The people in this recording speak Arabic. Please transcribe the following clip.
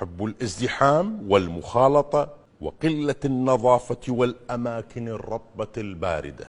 يحب الازدحام والمخالطة وقلة النظافة والأماكن الرطبة الباردة.